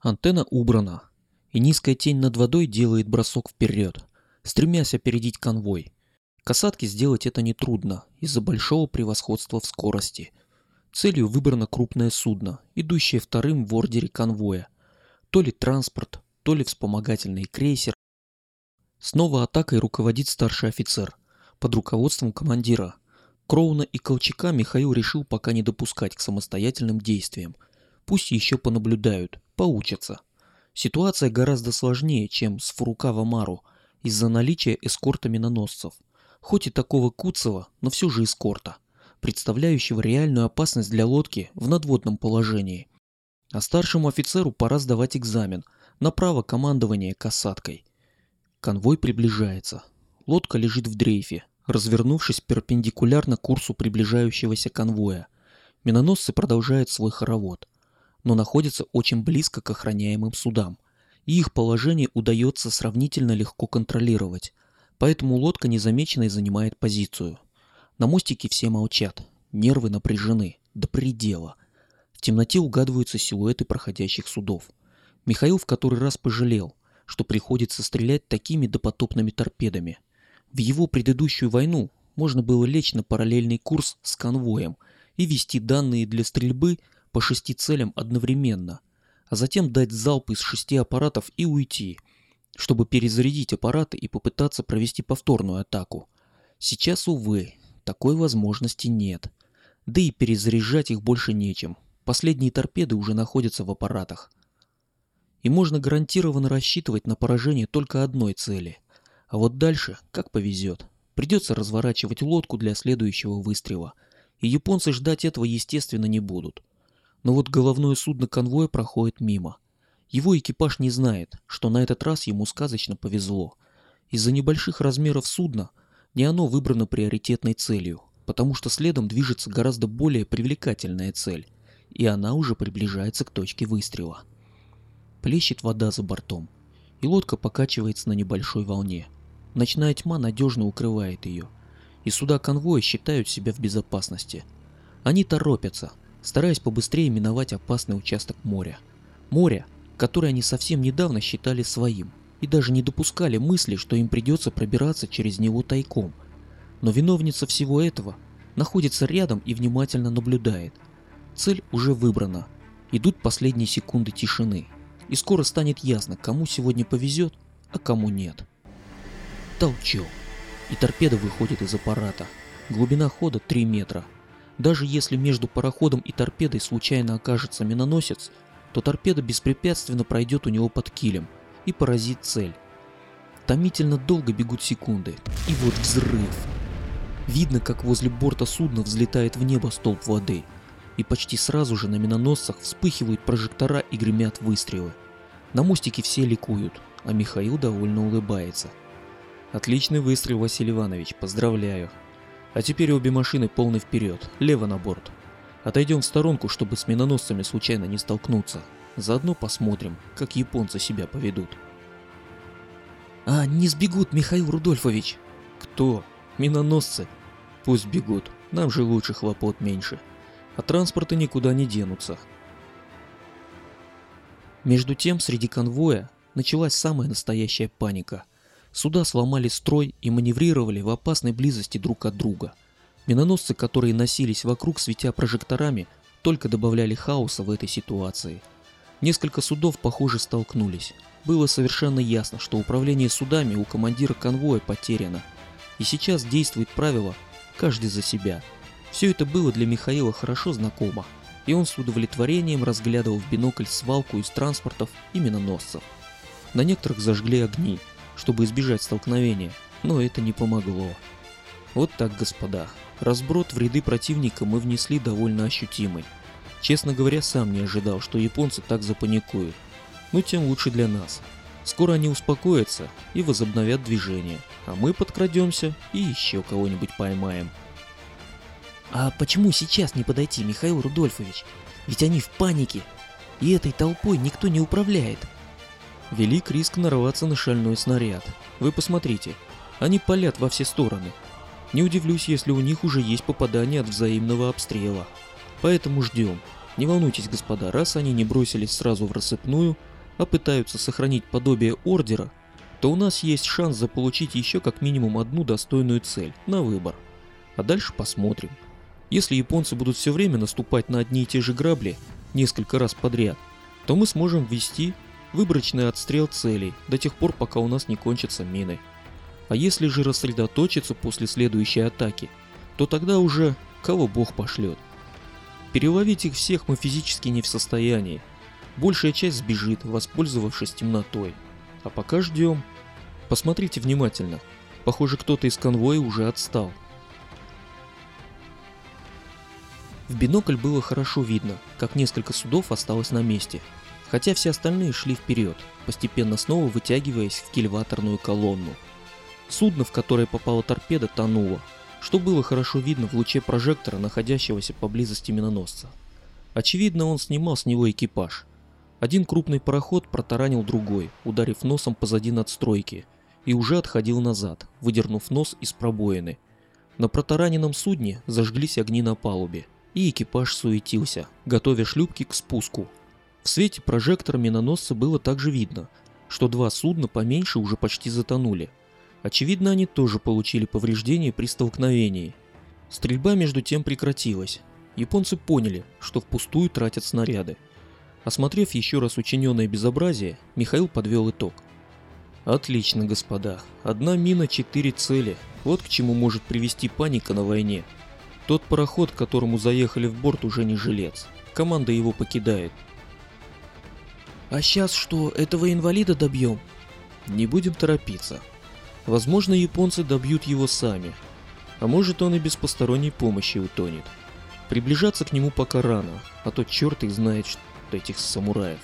Антенна убрана, и низкая тень над водой делает бросок вперед, стремясь опередить конвой. Касатке сделать это нетрудно из-за большого превосходства в скорости. Целью выбрано крупное судно, идущее вторым в ордере конвоя. То ли транспорт, то ли вспомогательный крейсер. Снова атакой руководит старший офицер, под руководством командира. Кроуна и Колчака Михаил решил пока не допускать к самостоятельным действиям. Пусть еще понаблюдают, поучатся. Ситуация гораздо сложнее, чем с Фурукава Мару, из-за наличия эскорта миноносцев. Хоть и такого Куцева, но все же эскорта, представляющего реальную опасность для лодки в надводном положении. А старшему офицеру пора сдавать экзамен на право командования касаткой. Конвой приближается. Лодка лежит в дрейфе, развернувшись перпендикулярно курсу приближающегося конвоя. Миноносцы продолжают свой хоровод, но находятся очень близко к охраняемым судам, и их положение удается сравнительно легко контролировать, поэтому лодка незамеченной занимает позицию. На мостике все молчат, нервы напряжены, до предела. В темноте угадываются силуэты проходящих судов. Михаил в который раз пожалел, что приходится стрелять такими допотопными торпедами. В его предыдущую войну можно было лечь на параллельный курс с конвоем и вести данные для стрельбы по шести целям одновременно, а затем дать залп из шести аппаратов и уйти, чтобы перезарядить аппараты и попытаться провести повторную атаку. Сейчас, увы, такой возможности нет. Да и перезаряжать их больше нечем. Последние торпеды уже находятся в аппаратах. И можно гарантированно рассчитывать на поражение только одной цели. А вот дальше, как повезет. Придется разворачивать лодку для следующего выстрела. И японцы ждать этого, естественно, не будут. Но вот головное судно конвоя проходит мимо. Его экипаж не знает, что на этот раз ему сказочно повезло. Из-за небольших размеров судна не оно выбрано приоритетной целью, потому что следом движется гораздо более привлекательная цель, и она уже приближается к точке выстрела. Плещет вода за бортом, и лодка покачивается на небольшой волне. Ночная тьма надежно укрывает ее, и суда конвоя считают себя в безопасности. Они торопятся, стараясь побыстрее миновать опасный участок моря. Море, которое они совсем недавно считали своим, и даже не допускали мысли, что им придется пробираться через него тайком. Но виновница всего этого находится рядом и внимательно наблюдает. Цель уже выбрана. Идут последние секунды тишины. И скоро станет ясно, кому сегодня повезет, а кому нет. Толчок. И торпеда выходит из аппарата. Глубина хода 3 метра. Даже если между пароходом и торпедой случайно окажется миноносец, то торпеда беспрепятственно пройдет у него под килем и поразит цель. Томительно долго бегут секунды, и вот взрыв. Видно, как возле борта судна взлетает в небо столб воды, и почти сразу же на миноносцах вспыхивают прожектора и гремят выстрелы. На мостике все ликуют, а Михаил довольно улыбается. Отличный выстрел, Василий Иванович, поздравляю. А теперь обе машины полный вперед, лево на борт. Отойдем в сторонку, чтобы с миноносцами случайно не столкнуться. Заодно посмотрим, как японцы себя поведут. А, не сбегут, Михаил Рудольфович. Кто? Миноносцы? Пусть бегут, нам же лучше хлопот меньше. А транспорты никуда не денутся. Между тем, среди конвоя началась самая настоящая паника. Суда сломали строй и маневрировали в опасной близости друг от друга. Миноносцы, которые носились вокруг, светя прожекторами, только добавляли хаоса в этой ситуации. Несколько судов, похоже, столкнулись. Было совершенно ясно, что управление судами у командира конвоя потеряно. И сейчас действует правило «каждый за себя». Все это было для Михаила хорошо знакомо, и он с удовлетворением разглядывал в бинокль свалку из транспортов и миноносцев. На некоторых зажгли огни, чтобы избежать столкновения, но это не помогло. Вот так, господа. Разброд в ряды противника мы внесли довольно ощутимый. Честно говоря, сам не ожидал, что японцы так запаникуют. Ну, тем лучше для нас. Скоро они успокоятся и возобновят движение, а мы подкрадемся и еще кого-нибудь поймаем. А почему сейчас не подойти, Михаил Рудольфович? Ведь они в панике, и этой толпой никто не управляет. Велик риск нарваться на шальной снаряд. Вы посмотрите, они палят во все стороны. Не удивлюсь, если у них уже есть попадание от взаимного обстрела. Поэтому ждем. Не волнуйтесь, господа, раз они не бросились сразу в рассыпную, а пытаются сохранить подобие ордера, то у нас есть шанс заполучить еще как минимум одну достойную цель на выбор. А дальше посмотрим. Если японцы будут все время наступать на одни и те же грабли несколько раз подряд, то мы сможем ввести выборочный отстрел целей до тех пор, пока у нас не кончатся мины. А если же рассредоточиться после следующей атаки, то тогда уже кого бог пошлет. Переловить их всех мы физически не в состоянии. Большая часть сбежит, воспользовавшись темнотой. А пока ждем. Посмотрите внимательно. Похоже, кто-то из конвоя уже отстал. В бинокль было хорошо видно, как несколько судов осталось на месте, хотя все остальные шли вперед, постепенно снова вытягиваясь в кильваторную колонну. Судно, в которое попала торпеда, тонуло, что было хорошо видно в луче прожектора, находящегося поблизости миноносца. Очевидно, он снимал с него экипаж. Один крупный пароход протаранил другой, ударив носом позади надстройки, и уже отходил назад, выдернув нос из пробоины. На протараненном судне зажглись огни на палубе – и экипаж суетился, готовя шлюпки к спуску. В свете прожектора миноносца было также видно, что два судна поменьше уже почти затонули. Очевидно, они тоже получили повреждения при столкновении. Стрельба между тем прекратилась. Японцы поняли, что впустую тратят снаряды. Осмотрев еще раз учиненное безобразие, Михаил подвел итог. Отлично, господа. Одна мина, четыре цели. Вот к чему может привести паника на войне. Тот пароход, к которому заехали в борт, уже не жилец. Команда его покидает. А сейчас что, этого инвалида добьем? Не будем торопиться. Возможно, японцы добьют его сами. А может, он и без посторонней помощи утонет. Приближаться к нему пока рано, а то черт их знает, что этих самураев.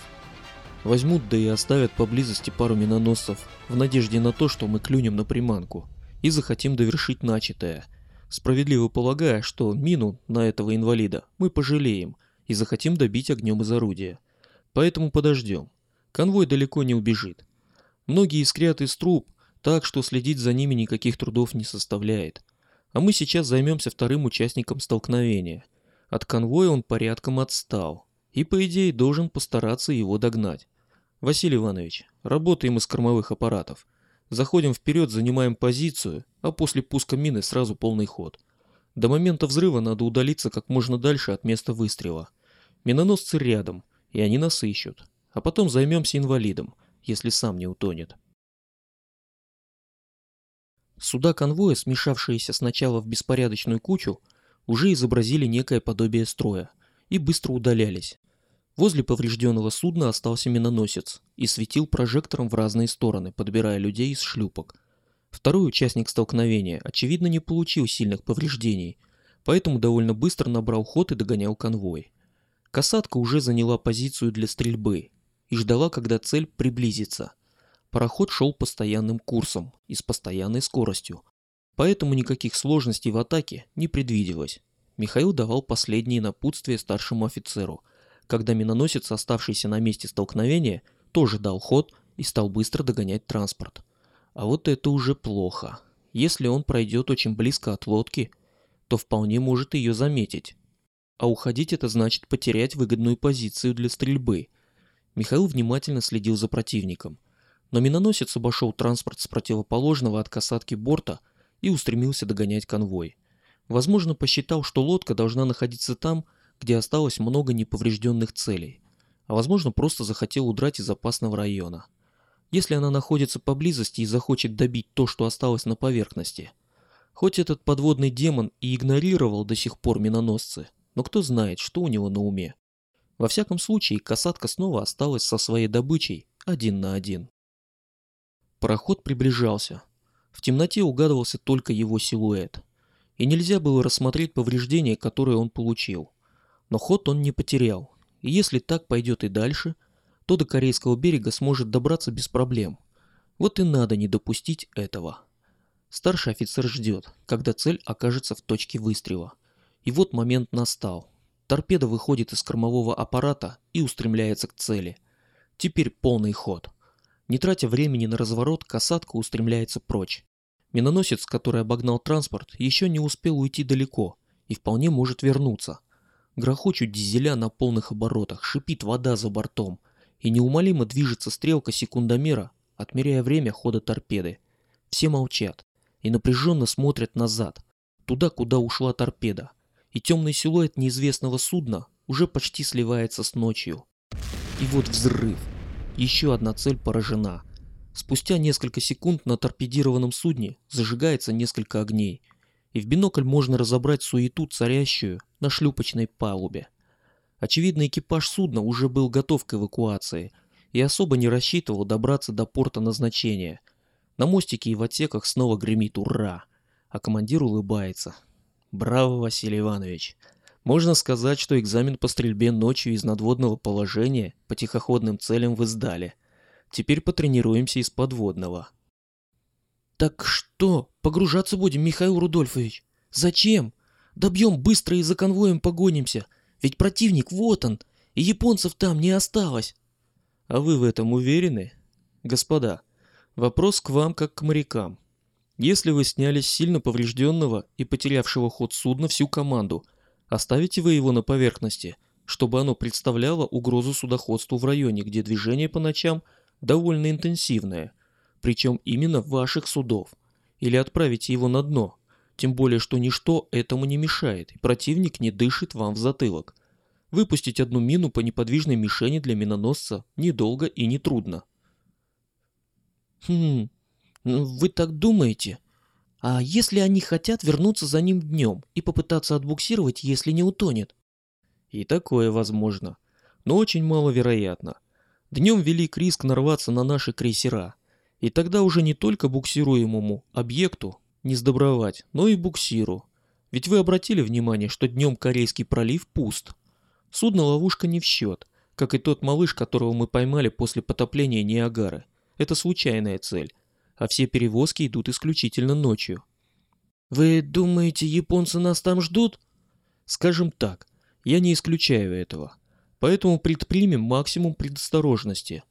Возьмут, да и оставят поблизости пару миноносцев, в надежде на то, что мы клюнем на приманку и захотим довершить начатое – справедливо полагая, что мину на этого инвалида мы пожалеем и захотим добить огнем из орудия. Поэтому подождем. Конвой далеко не убежит. Многие искрят из труб, так что следить за ними никаких трудов не составляет. А мы сейчас займемся вторым участником столкновения. От конвоя он порядком отстал. И по идее должен постараться его догнать. Василий Иванович, работаем из кормовых аппаратов. Заходим вперед, занимаем позицию, а после пуска мины сразу полный ход. До момента взрыва надо удалиться как можно дальше от места выстрела. Миноносцы рядом, и они нас ищут. А потом займемся инвалидом, если сам не утонет. Суда конвоя, смешавшиеся сначала в беспорядочную кучу, уже изобразили некое подобие строя и быстро удалялись, Возле поврежденного судна остался миноносец и светил прожектором в разные стороны, подбирая людей из шлюпок. Второй участник столкновения, очевидно, не получил сильных повреждений, поэтому довольно быстро набрал ход и догонял конвой. Касатка уже заняла позицию для стрельбы и ждала, когда цель приблизится. Пароход шел постоянным курсом и с постоянной скоростью, поэтому никаких сложностей в атаке не предвиделось. Михаил давал последние напутствия старшему офицеру – когда миноносец, оставшийся на месте столкновения, тоже дал ход и стал быстро догонять транспорт. А вот это уже плохо. Если он пройдет очень близко от лодки, то вполне может ее заметить. А уходить это значит потерять выгодную позицию для стрельбы. Михаил внимательно следил за противником. Но миноносец обошел транспорт с противоположного от касатки борта и устремился догонять конвой. Возможно, посчитал, что лодка должна находиться там, где осталось много неповрежденных целей, а возможно просто захотел удрать из опасного района. Если она находится поблизости и захочет добить то, что осталось на поверхности. Хоть этот подводный демон и игнорировал до сих пор миноносцы, но кто знает, что у него на уме. Во всяком случае, касатка снова осталась со своей добычей один на один. Пароход приближался. В темноте угадывался только его силуэт. И нельзя было рассмотреть повреждения, которые он получил. Но ход он не потерял, и если так пойдет и дальше, то до корейского берега сможет добраться без проблем. Вот и надо не допустить этого. Старший офицер ждет, когда цель окажется в точке выстрела. И вот момент настал. Торпеда выходит из кормового аппарата и устремляется к цели. Теперь полный ход. Не тратя времени на разворот, касатка устремляется прочь. Миноносец, который обогнал транспорт, еще не успел уйти далеко и вполне может вернуться – Грохочут дизеля на полных оборотах, шипит вода за бортом, и неумолимо движется стрелка секундомера, отмеряя время хода торпеды. Все молчат и напряженно смотрят назад, туда, куда ушла торпеда, и темный силуэт неизвестного судна уже почти сливается с ночью. И вот взрыв. Еще одна цель поражена. Спустя несколько секунд на торпедированном судне зажигается несколько огней, и в бинокль можно разобрать суету, царящую на шлюпочной палубе. Очевидно, экипаж судна уже был готов к эвакуации и особо не рассчитывал добраться до порта назначения. На мостике и в отсеках снова гремит «Ура!», а командир улыбается. Браво, Василий Иванович! Можно сказать, что экзамен по стрельбе ночью из надводного положения по тихоходным целям вы сдали. Теперь потренируемся из подводного. Так что, погружаться будем, Михаил Рудольфович? Зачем? Добьем быстро и за конвоем погонимся. Ведь противник вот он, и японцев там не осталось. А вы в этом уверены? Господа, вопрос к вам как к морякам. Если вы сняли с сильно поврежденного и потерявшего ход судна всю команду – Оставите вы его на поверхности, чтобы оно представляло угрозу судоходству в районе, где движение по ночам довольно интенсивное, причем именно ваших судов, или отправите его на дно, тем более что ничто этому не мешает, и противник не дышит вам в затылок. Выпустить одну мину по неподвижной мишени для миноносца недолго и нетрудно. Хм, вы так думаете? А если они хотят вернуться за ним днем и попытаться отбуксировать, если не утонет? И такое возможно, но очень маловероятно. Днем велик риск нарваться на наши крейсера, и тогда уже не только буксируемому объекту не сдобровать, но и буксиру. Ведь вы обратили внимание, что днем Корейский пролив пуст. Судно-ловушка не в счет, как и тот малыш, которого мы поймали после потопления Ниагары. Это случайная цель а все перевозки идут исключительно ночью. Вы думаете, японцы нас там ждут? Скажем так, я не исключаю этого. Поэтому предпримем максимум предосторожности.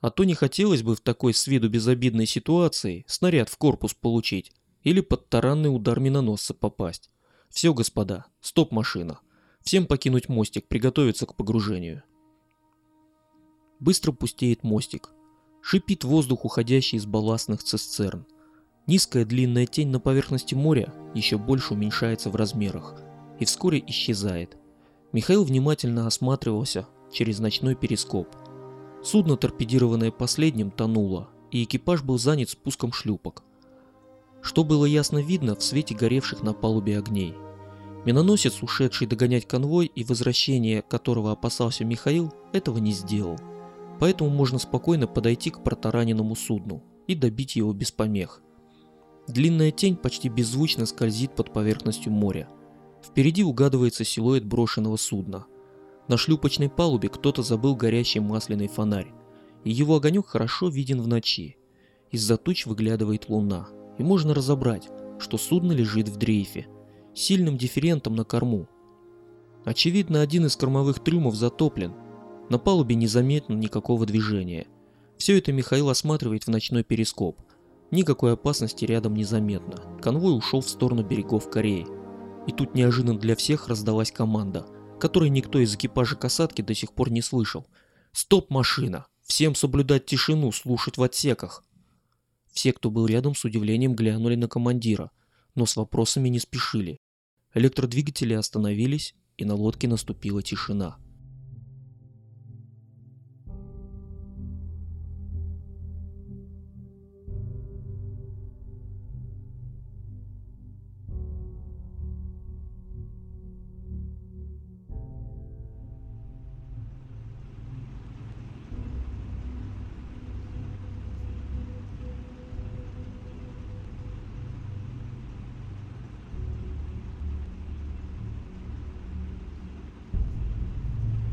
А то не хотелось бы в такой с виду безобидной ситуации снаряд в корпус получить или под таранный удар миноносца попасть. Все, господа, стоп машина. Всем покинуть мостик, приготовиться к погружению. Быстро пустеет мостик. Шипит воздух, уходящий из балластных цистерн. Низкая длинная тень на поверхности моря еще больше уменьшается в размерах и вскоре исчезает. Михаил внимательно осматривался через ночной перископ. Судно, торпедированное последним, тонуло, и экипаж был занят спуском шлюпок. Что было ясно видно в свете горевших на палубе огней. Миноносец, ушедший догонять конвой и возвращение которого опасался Михаил, этого не сделал поэтому можно спокойно подойти к протараненному судну и добить его без помех. Длинная тень почти беззвучно скользит под поверхностью моря. Впереди угадывается силуэт брошенного судна. На шлюпочной палубе кто-то забыл горящий масляный фонарь, и его огонек хорошо виден в ночи. Из-за туч выглядывает луна, и можно разобрать, что судно лежит в дрейфе, сильным дифферентом на корму. Очевидно, один из кормовых трюмов затоплен, на палубе незаметно никакого движения. Все это Михаил осматривает в ночной перископ. Никакой опасности рядом незаметно. Конвой ушел в сторону берегов Кореи. И тут неожиданно для всех раздалась команда, которой никто из экипажа касатки до сих пор не слышал. «Стоп, машина! Всем соблюдать тишину, слушать в отсеках!» Все, кто был рядом, с удивлением глянули на командира, но с вопросами не спешили. Электродвигатели остановились, и на лодке наступила тишина.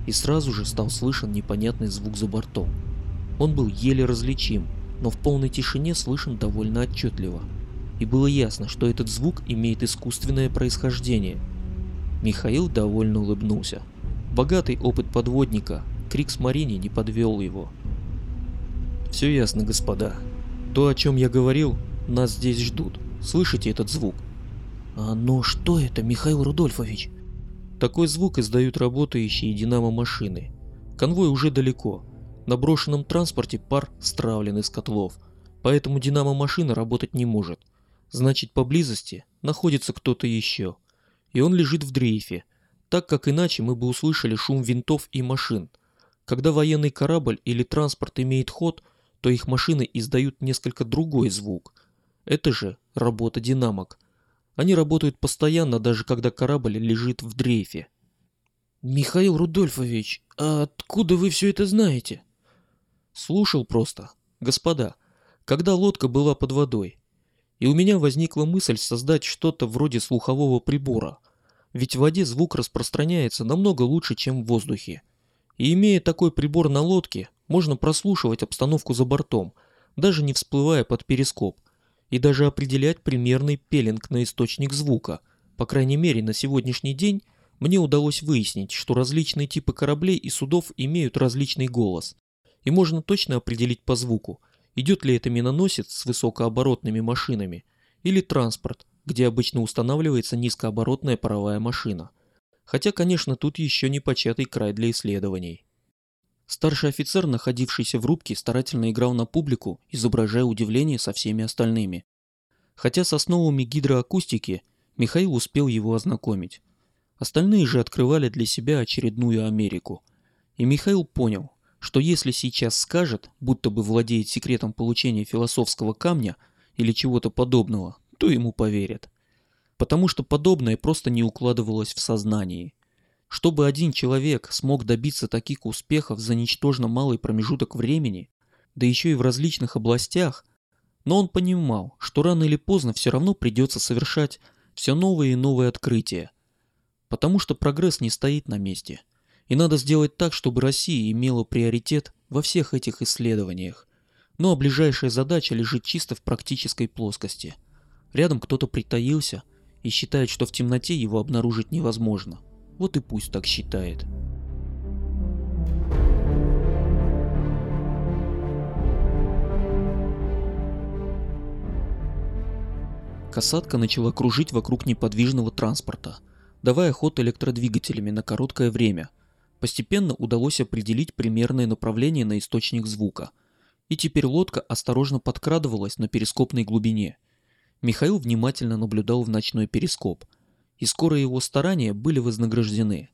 И сразу же стал слышен непонятный звук за бортом. Он был еле различим, но в полной тишине слышен довольно отчетливо. И было ясно, что этот звук имеет искусственное происхождение. Михаил довольно улыбнулся. Богатый опыт подводника, крик с Марине не подвел его. «Все ясно, господа. То, о чем я говорил, нас здесь ждут. Слышите этот звук?» «А но что это, Михаил Рудольфович?» Такой звук издают работающие динамо-машины. Конвой уже далеко. На брошенном транспорте пар стравлен из котлов, поэтому динамо-машина работать не может. Значит, поблизости находится кто-то еще. И он лежит в дрейфе, так как иначе мы бы услышали шум винтов и машин. Когда военный корабль или транспорт имеет ход, то их машины издают несколько другой звук. Это же работа динамок. Они работают постоянно, даже когда корабль лежит в дрейфе. Михаил Рудольфович, а откуда вы все это знаете? Слушал просто. Господа, когда лодка была под водой, и у меня возникла мысль создать что-то вроде слухового прибора. Ведь в воде звук распространяется намного лучше, чем в воздухе. И имея такой прибор на лодке, можно прослушивать обстановку за бортом, даже не всплывая под перископ, и даже определять примерный пеленг на источник звука. По крайней мере, на сегодняшний день мне удалось выяснить, что различные типы кораблей и судов имеют различный голос. И можно точно определить по звуку, идет ли это миноносец с высокооборотными машинами или транспорт, где обычно устанавливается низкооборотная паровая машина. Хотя, конечно, тут еще не початый край для исследований. Старший офицер, находившийся в рубке, старательно играл на публику, изображая удивление со всеми остальными. Хотя с основами гидроакустики Михаил успел его ознакомить. Остальные же открывали для себя очередную Америку. И Михаил понял, что если сейчас скажет, будто бы владеет секретом получения философского камня или чего-то подобного, то ему поверят. Потому что подобное просто не укладывалось в сознании. Чтобы один человек смог добиться таких успехов за ничтожно малый промежуток времени, да еще и в различных областях, но он понимал, что рано или поздно все равно придется совершать все новые и новые открытия, потому что прогресс не стоит на месте. И надо сделать так, чтобы Россия имела приоритет во всех этих исследованиях. Ну а ближайшая задача лежит чисто в практической плоскости. Рядом кто-то притаился и считает, что в темноте его обнаружить невозможно. Вот и пусть так считает. Касатка начала кружить вокруг неподвижного транспорта, давая ход электродвигателями на короткое время. Постепенно удалось определить примерное направление на источник звука. И теперь лодка осторожно подкрадывалась на перископной глубине. Михаил внимательно наблюдал в ночной перископ – и скоро его старания были вознаграждены.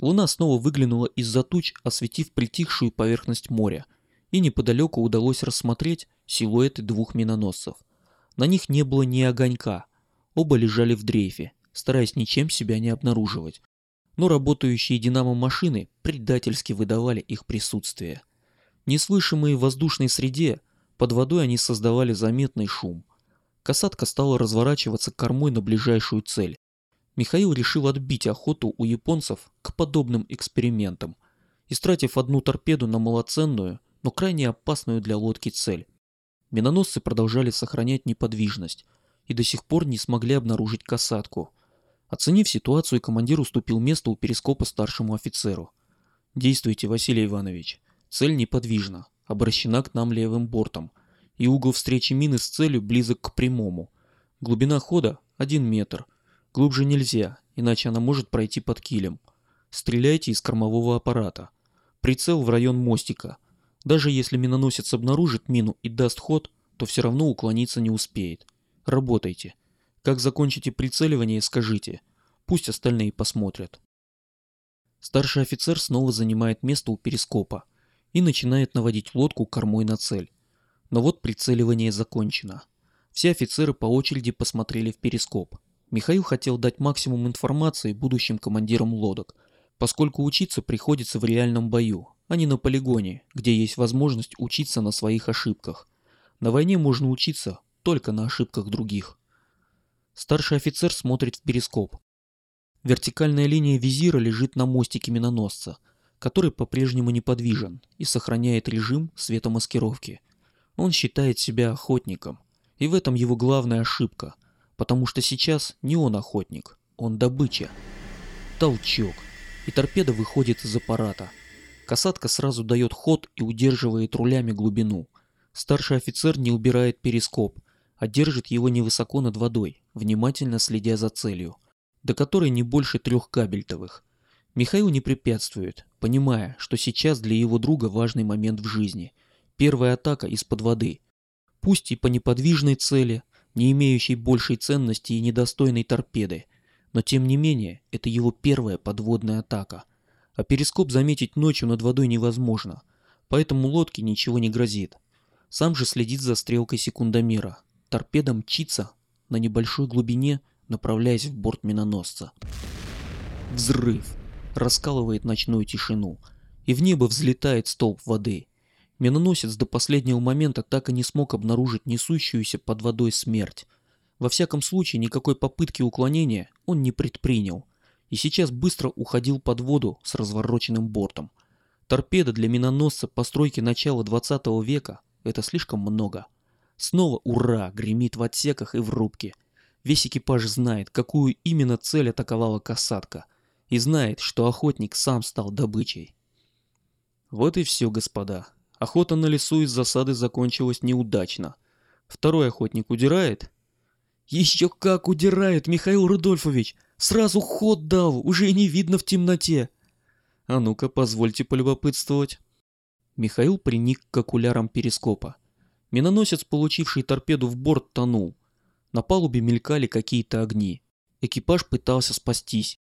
Луна снова выглянула из-за туч, осветив притихшую поверхность моря, и неподалеку удалось рассмотреть силуэты двух миноносцев. На них не было ни огонька, оба лежали в дрейфе, стараясь ничем себя не обнаруживать. Но работающие динамо-машины предательски выдавали их присутствие. Неслышимые в воздушной среде, под водой они создавали заметный шум. Касатка стала разворачиваться кормой на ближайшую цель. Михаил решил отбить охоту у японцев к подобным экспериментам, истратив одну торпеду на малоценную, но крайне опасную для лодки цель. Миноносцы продолжали сохранять неподвижность и до сих пор не смогли обнаружить касатку. Оценив ситуацию, командир уступил место у перископа старшему офицеру. «Действуйте, Василий Иванович. Цель неподвижна, обращена к нам левым бортом, и угол встречи мины с целью близок к прямому. Глубина хода – 1 метр – Глубже нельзя, иначе она может пройти под килем. Стреляйте из кормового аппарата. Прицел в район мостика. Даже если миноносец обнаружит мину и даст ход, то все равно уклониться не успеет. Работайте. Как закончите прицеливание, скажите. Пусть остальные посмотрят. Старший офицер снова занимает место у перископа и начинает наводить лодку кормой на цель. Но вот прицеливание закончено. Все офицеры по очереди посмотрели в перископ. Михаил хотел дать максимум информации будущим командирам лодок, поскольку учиться приходится в реальном бою, а не на полигоне, где есть возможность учиться на своих ошибках. На войне можно учиться только на ошибках других. Старший офицер смотрит в перископ. Вертикальная линия визира лежит на мостике миноносца, который по-прежнему неподвижен и сохраняет режим светомаскировки. Он считает себя охотником, и в этом его главная ошибка – потому что сейчас не он охотник, он добыча. Толчок, и торпеда выходит из аппарата. Касатка сразу дает ход и удерживает рулями глубину. Старший офицер не убирает перископ, а держит его невысоко над водой, внимательно следя за целью. до которой не больше трех кабельтовых. Михаил не препятствует, понимая, что сейчас для его друга важный момент в жизни. Первая атака из-под воды. Пусть и по неподвижной цели, не имеющей большей ценности и недостойной торпеды, но тем не менее это его первая подводная атака. А перископ заметить ночью над водой невозможно, поэтому лодке ничего не грозит. Сам же следит за стрелкой секундомера. Торпеда мчится на небольшой глубине, направляясь в борт миноносца. Взрыв раскалывает ночную тишину, и в небо взлетает столб воды. Миноносец до последнего момента так и не смог обнаружить несущуюся под водой смерть. Во всяком случае, никакой попытки уклонения он не предпринял, и сейчас быстро уходил под воду с развороченным бортом. Торпеда для миноносца постройки начала 20 века – это слишком много. Снова «Ура!» гремит в отсеках и в рубке. Весь экипаж знает, какую именно цель атаковала касатка – и знает, что охотник сам стал добычей. Вот и все, господа. Охота на лесу из засады закончилась неудачно. Второй охотник удирает? Еще как удирает, Михаил Рудольфович! Сразу ход дал, уже не видно в темноте. А ну-ка, позвольте полюбопытствовать. Михаил приник к окулярам перископа. Миноносец, получивший торпеду в борт, тонул. На палубе мелькали какие-то огни. Экипаж пытался спастись,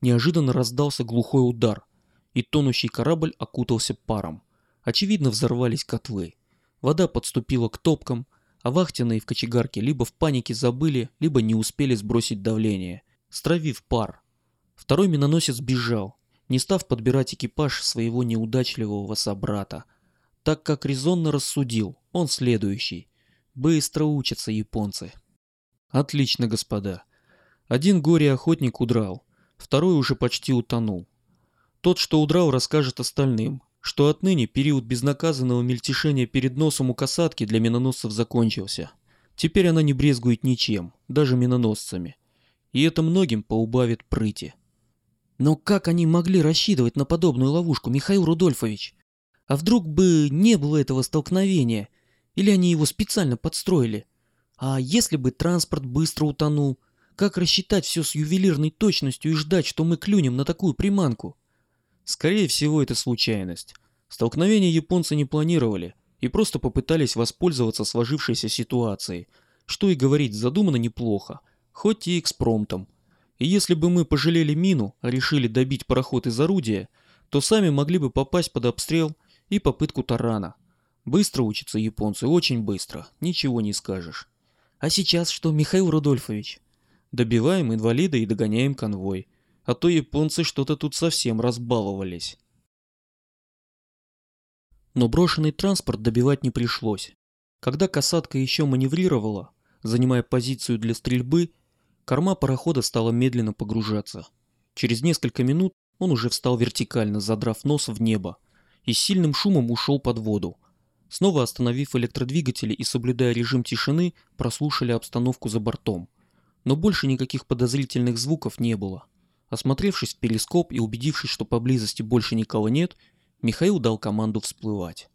Неожиданно раздался глухой удар, и тонущий корабль окутался паром. Очевидно, взорвались котлы. Вода подступила к топкам, а вахтенные в кочегарке либо в панике забыли, либо не успели сбросить давление, стравив пар. Второй миноносец бежал, не став подбирать экипаж своего неудачливого собрата, так как резонно рассудил, он следующий. Быстро учатся японцы. Отлично, господа. Один горе-охотник удрал, второй уже почти утонул. Тот, что удрал, расскажет остальным, что отныне период безнаказанного мельтешения перед носом у касатки для миноносцев закончился. Теперь она не брезгует ничем, даже миноносцами. И это многим поубавит прыти. Но как они могли рассчитывать на подобную ловушку, Михаил Рудольфович? А вдруг бы не было этого столкновения? Или они его специально подстроили? А если бы транспорт быстро утонул? Как рассчитать все с ювелирной точностью и ждать, что мы клюнем на такую приманку? Скорее всего, это случайность. Столкновение японцы не планировали и просто попытались воспользоваться сложившейся ситуацией. Что и говорить, задумано неплохо, хоть и экспромтом. И если бы мы пожалели мину, а решили добить пароход из орудия, то сами могли бы попасть под обстрел и попытку тарана. Быстро учатся японцы, очень быстро, ничего не скажешь. А сейчас что, Михаил Рудольфович? Добиваем инвалида и догоняем конвой. А то японцы что-то тут совсем разбаловались. Но брошенный транспорт добивать не пришлось. Когда касатка еще маневрировала, занимая позицию для стрельбы, корма парохода стала медленно погружаться. Через несколько минут он уже встал вертикально, задрав нос в небо, и с сильным шумом ушел под воду. Снова остановив электродвигатели и соблюдая режим тишины, прослушали обстановку за бортом но больше никаких подозрительных звуков не было. Осмотревшись в перископ и убедившись, что поблизости больше никого нет, Михаил дал команду всплывать.